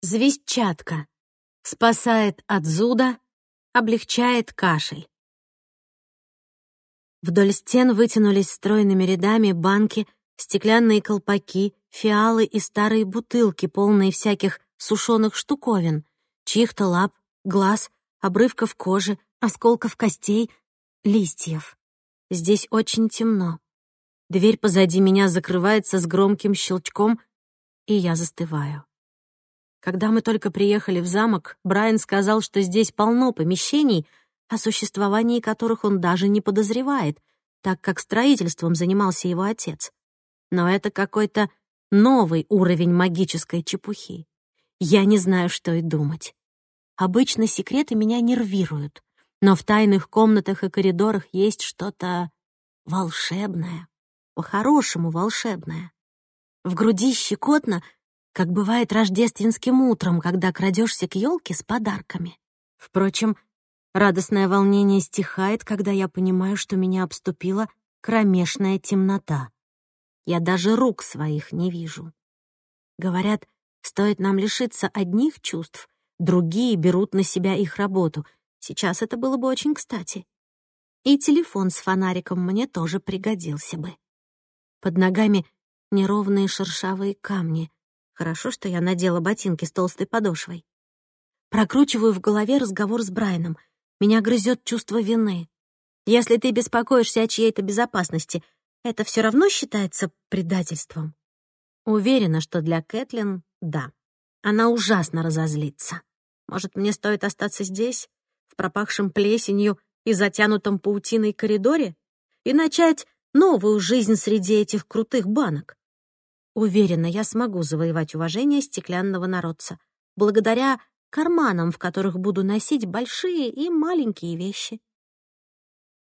Звездчатка. Спасает от зуда, облегчает кашель. Вдоль стен вытянулись стройными рядами банки, стеклянные колпаки, фиалы и старые бутылки, полные всяких сушеных штуковин, чьих-то лап, глаз, обрывков кожи, осколков костей, листьев. Здесь очень темно. Дверь позади меня закрывается с громким щелчком, и я застываю. Когда мы только приехали в замок, Брайан сказал, что здесь полно помещений, о существовании которых он даже не подозревает, так как строительством занимался его отец. Но это какой-то новый уровень магической чепухи. Я не знаю, что и думать. Обычно секреты меня нервируют, но в тайных комнатах и коридорах есть что-то волшебное, по-хорошему волшебное. В груди щекотно — как бывает рождественским утром, когда крадешься к елке с подарками. Впрочем, радостное волнение стихает, когда я понимаю, что меня обступила кромешная темнота. Я даже рук своих не вижу. Говорят, стоит нам лишиться одних чувств, другие берут на себя их работу. Сейчас это было бы очень кстати. И телефон с фонариком мне тоже пригодился бы. Под ногами неровные шершавые камни, Хорошо, что я надела ботинки с толстой подошвой. Прокручиваю в голове разговор с Брайаном. Меня грызет чувство вины. Если ты беспокоишься о чьей-то безопасности, это все равно считается предательством? Уверена, что для Кэтлин — да. Она ужасно разозлится. Может, мне стоит остаться здесь, в пропахшем плесенью и затянутом паутиной коридоре, и начать новую жизнь среди этих крутых банок? Уверена, я смогу завоевать уважение стеклянного народца, благодаря карманам, в которых буду носить большие и маленькие вещи.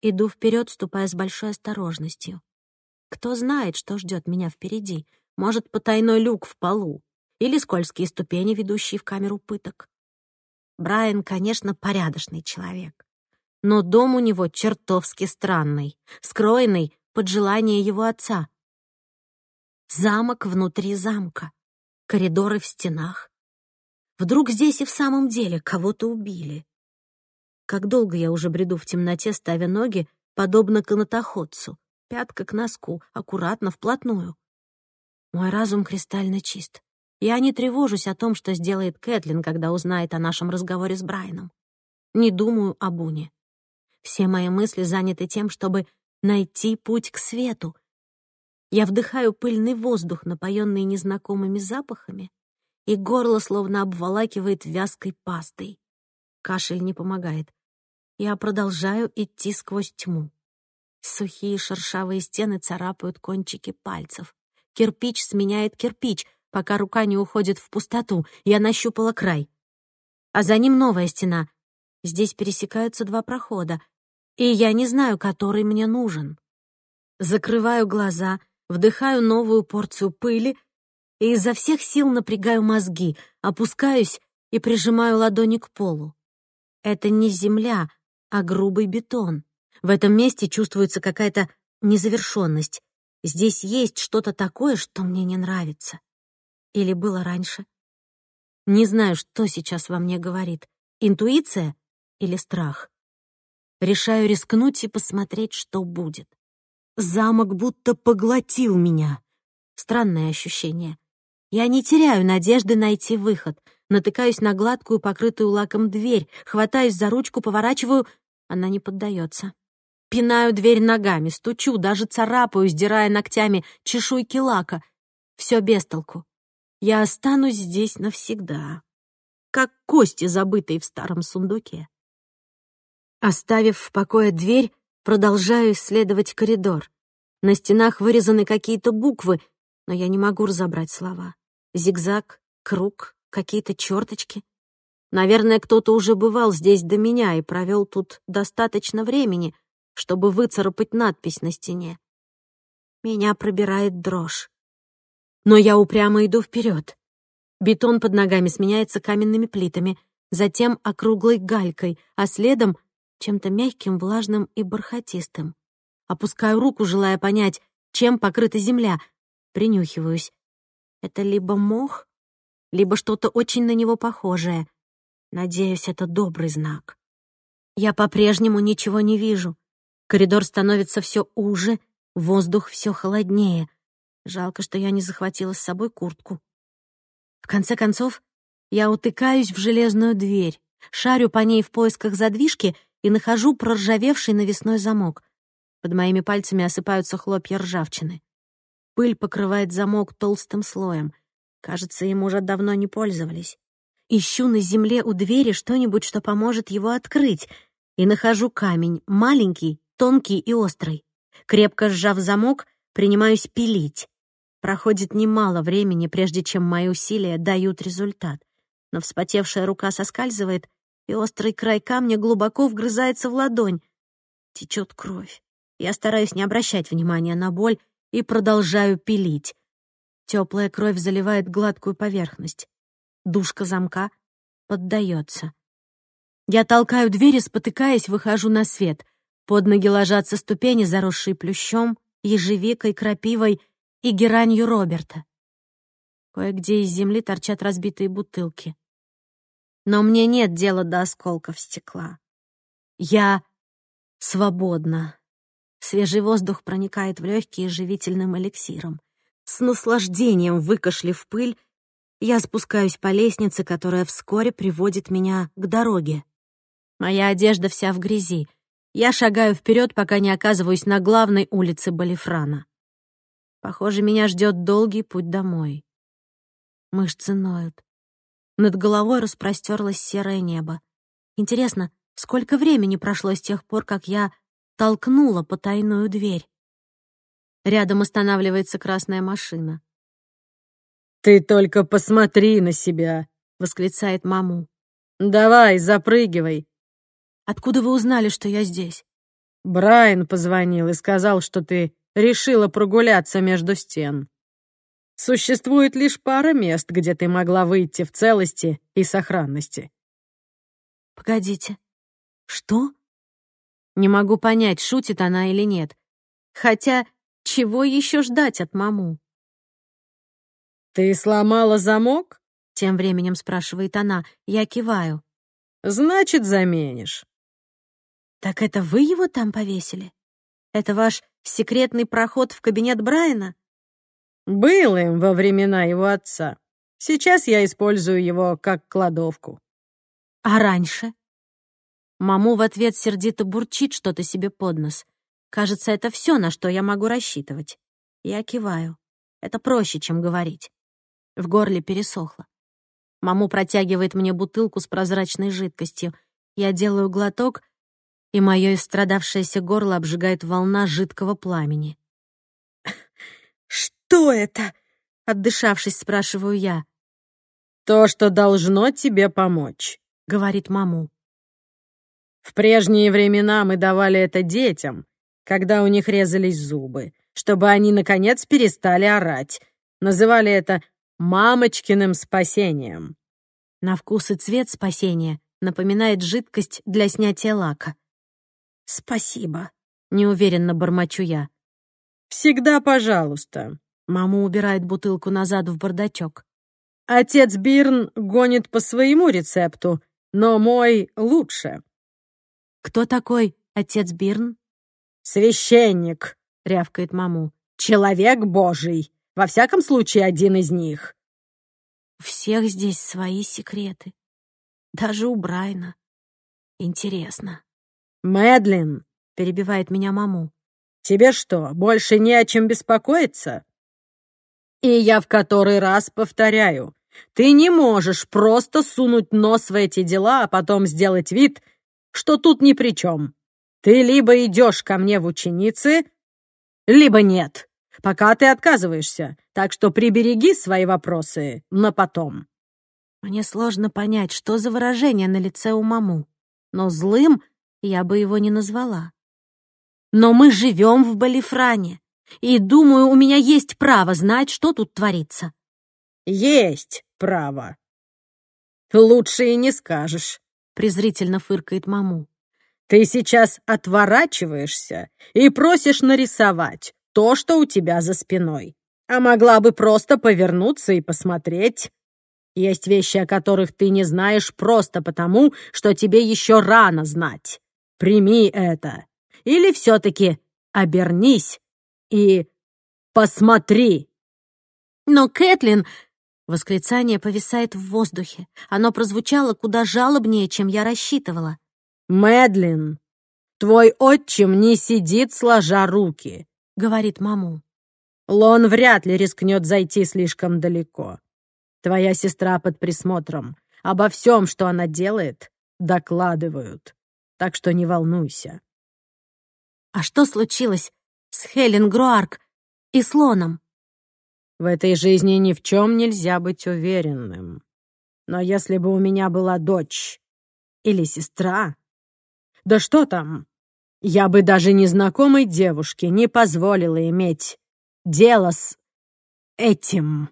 Иду вперед, ступая с большой осторожностью. Кто знает, что ждет меня впереди? Может, потайной люк в полу или скользкие ступени, ведущие в камеру пыток. Брайан, конечно, порядочный человек. Но дом у него чертовски странный, скроенный под желание его отца — замок внутри замка, коридоры в стенах. Вдруг здесь и в самом деле кого-то убили. Как долго я уже бреду в темноте, ставя ноги, подобно канатоходцу, пятка к носку, аккуратно, вплотную. Мой разум кристально чист. Я не тревожусь о том, что сделает Кэтлин, когда узнает о нашем разговоре с Брайаном. Не думаю о Буне. Все мои мысли заняты тем, чтобы найти путь к свету — я вдыхаю пыльный воздух, напоенный незнакомыми запахами, и горло словно обволакивает вязкой пастой. Кашель не помогает. Я продолжаю идти сквозь тьму. Сухие шершавые стены царапают кончики пальцев. Кирпич сменяет кирпич, пока рука не уходит в пустоту. Я нащупала край. А за ним новая стена. Здесь пересекаются два прохода, и я не знаю, который мне нужен. Закрываю глаза — вдыхаю новую порцию пыли и изо всех сил напрягаю мозги, опускаюсь и прижимаю ладони к полу. Это не земля, а грубый бетон. В этом месте чувствуется какая-то незавершенность. Здесь есть что-то такое, что мне не нравится. Или было раньше. Не знаю, что сейчас во мне говорит. Интуиция или страх? Решаю рискнуть и посмотреть, что будет. Замок будто поглотил меня. Странное ощущение. Я не теряю надежды найти выход. Натыкаюсь на гладкую, покрытую лаком дверь, хватаюсь за ручку, поворачиваю. Она не поддается. Пинаю дверь ногами, стучу, даже царапаю, сдирая ногтями чешуйки лака. Все без толку. Я останусь здесь навсегда. Как кости, забытые в старом сундуке. Оставив в покое дверь, Продолжаю исследовать коридор. На стенах вырезаны какие-то буквы, но я не могу разобрать слова. Зигзаг, круг, какие-то черточки. Наверное, кто-то уже бывал здесь до меня и провел тут достаточно времени, чтобы выцарапать надпись на стене. Меня пробирает дрожь. Но я упрямо иду вперед. Бетон под ногами сменяется каменными плитами, затем округлой галькой, а следом чем-то мягким, влажным и бархатистым. Опускаю руку, желая понять, чем покрыта земля. Принюхиваюсь. Это либо мох, либо что-то очень на него похожее. Надеюсь, это добрый знак. Я по-прежнему ничего не вижу. Коридор становится все уже, воздух все холоднее. Жалко, что я не захватила с собой куртку. В конце концов, я утыкаюсь в железную дверь, шарю по ней в поисках задвижки — и нахожу проржавевший навесной замок. Под моими пальцами осыпаются хлопья ржавчины. Пыль покрывает замок толстым слоем. Кажется, им уже давно не пользовались. Ищу на земле у двери что-нибудь, что поможет его открыть, и нахожу камень, маленький, тонкий и острый. Крепко сжав замок, принимаюсь пилить. Проходит немало времени, прежде чем мои усилия дают результат. Но вспотевшая рука соскальзывает, и острый край камня глубоко вгрызается в ладонь. Течет кровь. Я стараюсь не обращать внимания на боль и продолжаю пилить. Теплая кровь заливает гладкую поверхность. Душка замка поддается. Я толкаю дверь и, спотыкаясь, выхожу на свет. Под ноги ложатся ступени, заросшие плющом, ежевикой, крапивой и геранью Роберта. Кое-где из земли торчат разбитые бутылки но мне нет дела до осколков стекла. Я свободна. Свежий воздух проникает в легкие живительным эликсиром. С наслаждением выкашлив пыль, я спускаюсь по лестнице, которая вскоре приводит меня к дороге. Моя одежда вся в грязи. Я шагаю вперед, пока не оказываюсь на главной улице Балифрана. Похоже, меня ждет долгий путь домой. Мышцы ноют. Над головой распростерлось серое небо. Интересно, сколько времени прошло с тех пор, как я толкнула потайную дверь? Рядом останавливается красная машина. «Ты только посмотри на себя!» — восклицает маму. «Давай, запрыгивай!» «Откуда вы узнали, что я здесь?» Брайан позвонил и сказал, что ты решила прогуляться между стен. Существует лишь пара мест, где ты могла выйти в целости и сохранности. Погодите. Что? Не могу понять, шутит она или нет. Хотя, чего еще ждать от маму? Ты сломала замок? Тем временем спрашивает она. Я киваю. Значит, заменишь. Так это вы его там повесили? Это ваш секретный проход в кабинет Брайана? Был им во времена его отца. Сейчас я использую его как кладовку. А раньше? Маму в ответ сердито бурчит что-то себе под нос. Кажется, это все, на что я могу рассчитывать. Я киваю. Это проще, чем говорить. В горле пересохло. Маму протягивает мне бутылку с прозрачной жидкостью. Я делаю глоток, и мое истрадавшееся горло обжигает волна жидкого пламени. Что это?» — отдышавшись, спрашиваю я. «То, что должно тебе помочь», — говорит маму. «В прежние времена мы давали это детям, когда у них резались зубы, чтобы они, наконец, перестали орать. Называли это «мамочкиным спасением». На вкус и цвет спасения напоминает жидкость для снятия лака. «Спасибо», — неуверенно бормочу я. «Всегда пожалуйста», Мама убирает бутылку назад в бардачок. «Отец Бирн гонит по своему рецепту, но мой лучше». «Кто такой отец Бирн?» «Священник», — рявкает маму. «Человек божий. Во всяком случае, один из них». У всех здесь свои секреты. Даже у Брайна. Интересно. «Мэдлин», — перебивает меня маму. «Тебе что, больше не о чем беспокоиться?» И я в который раз повторяю, ты не можешь просто сунуть нос в эти дела, а потом сделать вид, что тут ни при чем. Ты либо идешь ко мне в ученицы, либо нет, пока ты отказываешься, так что прибереги свои вопросы на потом». Мне сложно понять, что за выражение на лице у маму, но злым я бы его не назвала. «Но мы живем в Балифране. И думаю, у меня есть право знать, что тут творится. Есть право. Лучше и не скажешь, презрительно фыркает маму. Ты сейчас отворачиваешься и просишь нарисовать то, что у тебя за спиной. А могла бы просто повернуться и посмотреть. Есть вещи, о которых ты не знаешь просто потому, что тебе еще рано знать. Прими это. Или все-таки обернись и посмотри!» «Но, Кэтлин...» Восклицание повисает в воздухе. Оно прозвучало куда жалобнее, чем я рассчитывала. «Мэдлин, твой отчим не сидит сложа руки», — говорит маму. «Лон вряд ли рискнет зайти слишком далеко. Твоя сестра под присмотром. Обо всем, что она делает, докладывают. Так что не волнуйся». «А что случилось?» с Хелен Груарк и слоном. В этой жизни ни в чем нельзя быть уверенным. Но если бы у меня была дочь или сестра... Да что там? Я бы даже незнакомой девушке не позволила иметь дело с этим.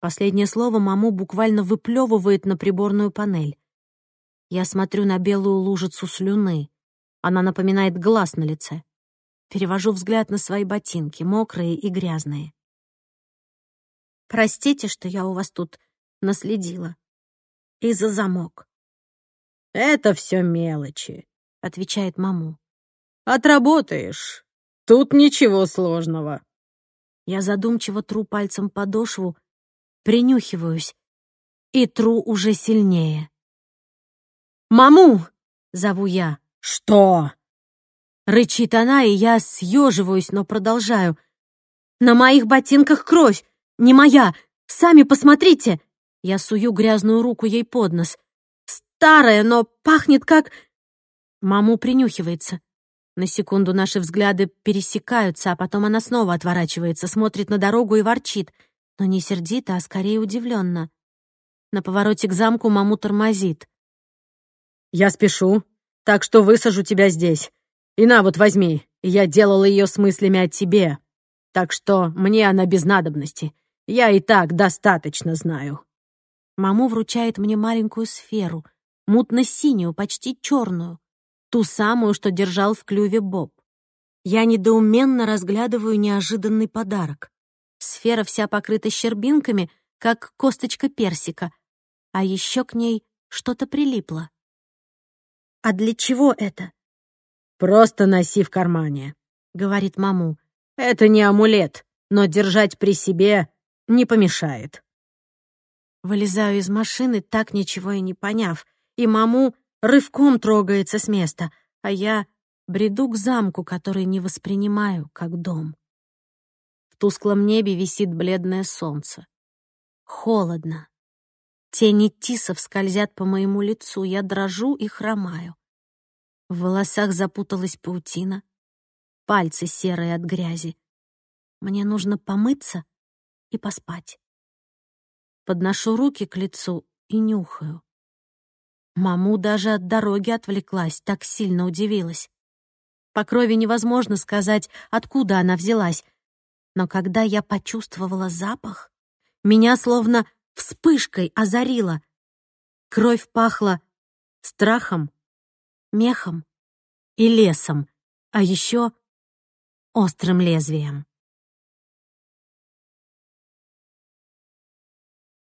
Последнее слово маму буквально выплевывает на приборную панель. Я смотрю на белую лужицу слюны. Она напоминает глаз на лице. Перевожу взгляд на свои ботинки, мокрые и грязные. «Простите, что я у вас тут наследила. И за замок». «Это все мелочи», — отвечает маму. «Отработаешь. Тут ничего сложного». Я задумчиво тру пальцем подошву, принюхиваюсь и тру уже сильнее. «Маму!» — зову я. «Что?» Рычит она, и я съеживаюсь, но продолжаю. «На моих ботинках кровь! Не моя! Сами посмотрите!» Я сую грязную руку ей под нос. «Старая, но пахнет как...» Маму принюхивается. На секунду наши взгляды пересекаются, а потом она снова отворачивается, смотрит на дорогу и ворчит. Но не сердито, а скорее удивленно. На повороте к замку маму тормозит. «Я спешу, так что высажу тебя здесь. И на, вот возьми. Я делала ее с мыслями о тебе. Так что мне она без надобности. Я и так достаточно знаю». Маму вручает мне маленькую сферу, мутно-синюю, почти черную, ту самую, что держал в клюве Боб. Я недоуменно разглядываю неожиданный подарок. Сфера вся покрыта щербинками, как косточка персика, а еще к ней что-то прилипло. «А для чего это?» Просто носи в кармане», — говорит маму. «Это не амулет, но держать при себе не помешает». Вылезаю из машины, так ничего и не поняв, и маму рывком трогается с места, а я бреду к замку, который не воспринимаю как дом. В тусклом небе висит бледное солнце. Холодно. Тени тисов скользят по моему лицу, я дрожу и хромаю. В волосах запуталась паутина, пальцы серые от грязи. Мне нужно помыться и поспать. Подношу руки к лицу и нюхаю. Маму даже от дороги отвлеклась, так сильно удивилась. По крови невозможно сказать, откуда она взялась. Но когда я почувствовала запах, меня словно вспышкой озарило. Кровь пахла страхом, мехом и лесом, а еще острым лезвием.